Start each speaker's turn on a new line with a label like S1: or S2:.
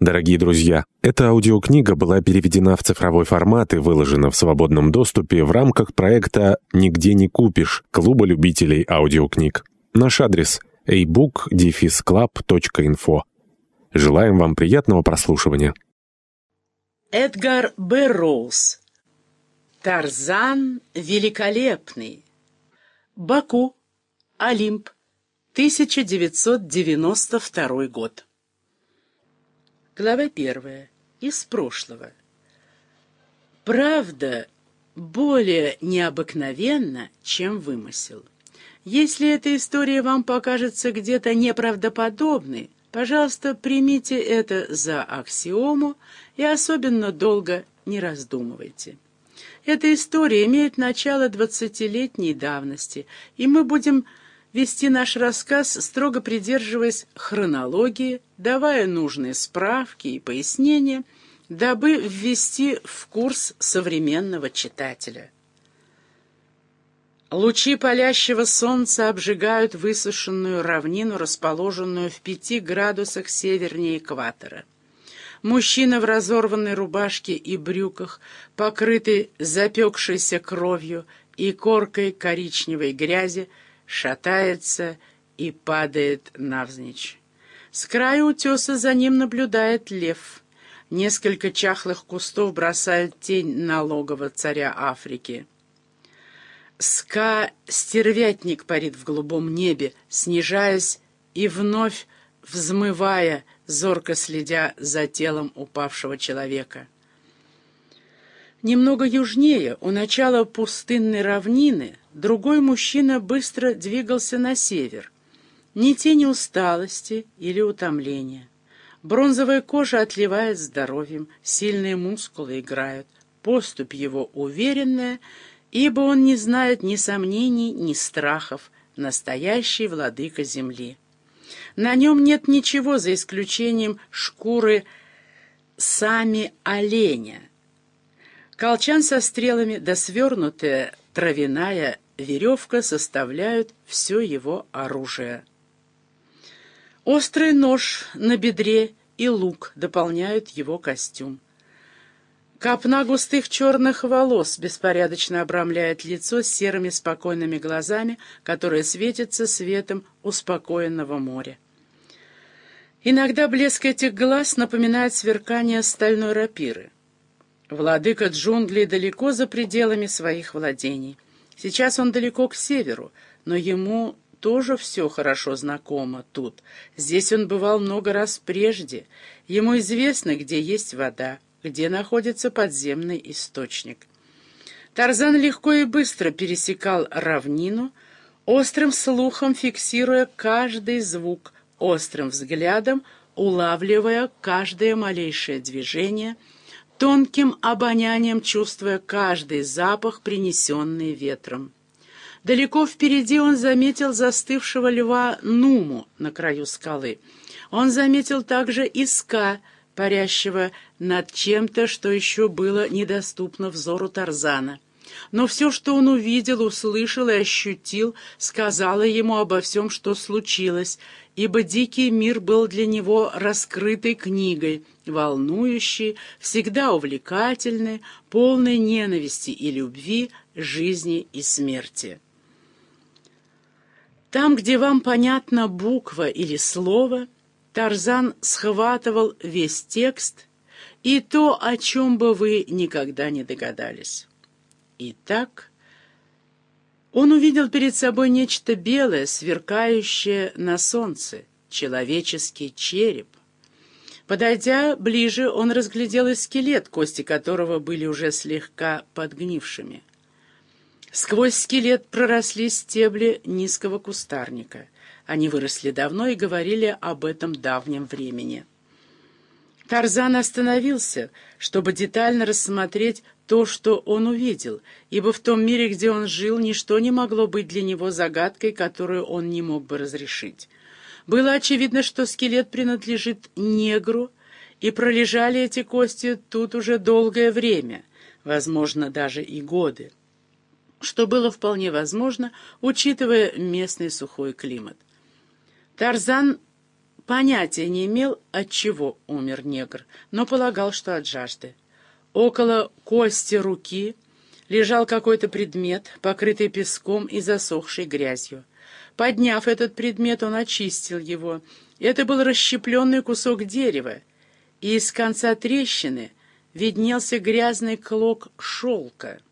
S1: Дорогие друзья, эта аудиокнига была переведена в цифровой формат и выложена в свободном доступе в рамках проекта «Нигде не купишь» Клуба любителей аудиокниг. Наш адрес – ebook-club.info. Желаем вам приятного прослушивания.
S2: Эдгар Бэрроуз. Тарзан великолепный. Баку. Олимп. 1992 год. Глава первая. Из прошлого. Правда более необыкновенна, чем вымысел. Если эта история вам покажется где-то неправдоподобной, пожалуйста, примите это за аксиому и особенно долго не раздумывайте. Эта история имеет начало двадцатилетней давности, и мы будем вести наш рассказ, строго придерживаясь хронологии, давая нужные справки и пояснения, дабы ввести в курс современного читателя. Лучи палящего солнца обжигают высушенную равнину, расположенную в пяти градусах севернее экватора. Мужчина в разорванной рубашке и брюках, покрытый запекшейся кровью и коркой коричневой грязи, шатается и падает навзничь. С края утеса за ним наблюдает лев. Несколько чахлых кустов бросают тень на логово царя Африки. Ска-стервятник парит в голубом небе, снижаясь и вновь взмывая, зорко следя за телом упавшего человека. Немного южнее, у начала пустынной равнины, другой мужчина быстро двигался на север. Ни тени усталости или утомления. Бронзовая кожа отливает здоровьем, сильные мускулы играют, поступь его уверенная, ибо он не знает ни сомнений, ни страхов, настоящий владыка земли. На нем нет ничего, за исключением шкуры сами оленя, Колчан со стрелами да свернутая травяная веревка составляют все его оружие. Острый нож на бедре и лук дополняют его костюм. Копна густых черных волос беспорядочно обрамляет лицо серыми спокойными глазами, которые светятся светом успокоенного моря. Иногда блеск этих глаз напоминает сверкание стальной рапиры. Владыка джунглей далеко за пределами своих владений. Сейчас он далеко к северу, но ему тоже все хорошо знакомо тут. Здесь он бывал много раз прежде. Ему известно, где есть вода, где находится подземный источник. Тарзан легко и быстро пересекал равнину, острым слухом фиксируя каждый звук, острым взглядом улавливая каждое малейшее движение — тонким обонянием чувствуя каждый запах, принесенный ветром. Далеко впереди он заметил застывшего льва Нуму на краю скалы. Он заметил также Иска, парящего над чем-то, что еще было недоступно взору Тарзана. Но все, что он увидел, услышал и ощутил, сказало ему обо всем, что случилось, ибо дикий мир был для него раскрытой книгой, волнующей, всегда увлекательной, полной ненависти и любви, жизни и смерти. Там, где вам понятна буква или слово, Тарзан схватывал весь текст и то, о чем бы вы никогда не догадались. Итак, он увидел перед собой нечто белое, сверкающее на солнце, человеческий череп. Подойдя ближе, он разглядел и скелет, кости которого были уже слегка подгнившими. Сквозь скелет проросли стебли низкого кустарника. Они выросли давно и говорили об этом давнем времени. Тарзан остановился, чтобы детально рассмотреть то, что он увидел, ибо в том мире, где он жил, ничто не могло быть для него загадкой, которую он не мог бы разрешить. Было очевидно, что скелет принадлежит негру, и пролежали эти кости тут уже долгое время, возможно, даже и годы, что было вполне возможно, учитывая местный сухой климат. Тарзан Понятия не имел, от чего умер негр, но полагал, что от жажды. Около кости руки лежал какой-то предмет, покрытый песком и засохшей грязью. Подняв этот предмет, он очистил его. Это был расщепленный кусок дерева, и из конца трещины виднелся грязный клок шелка —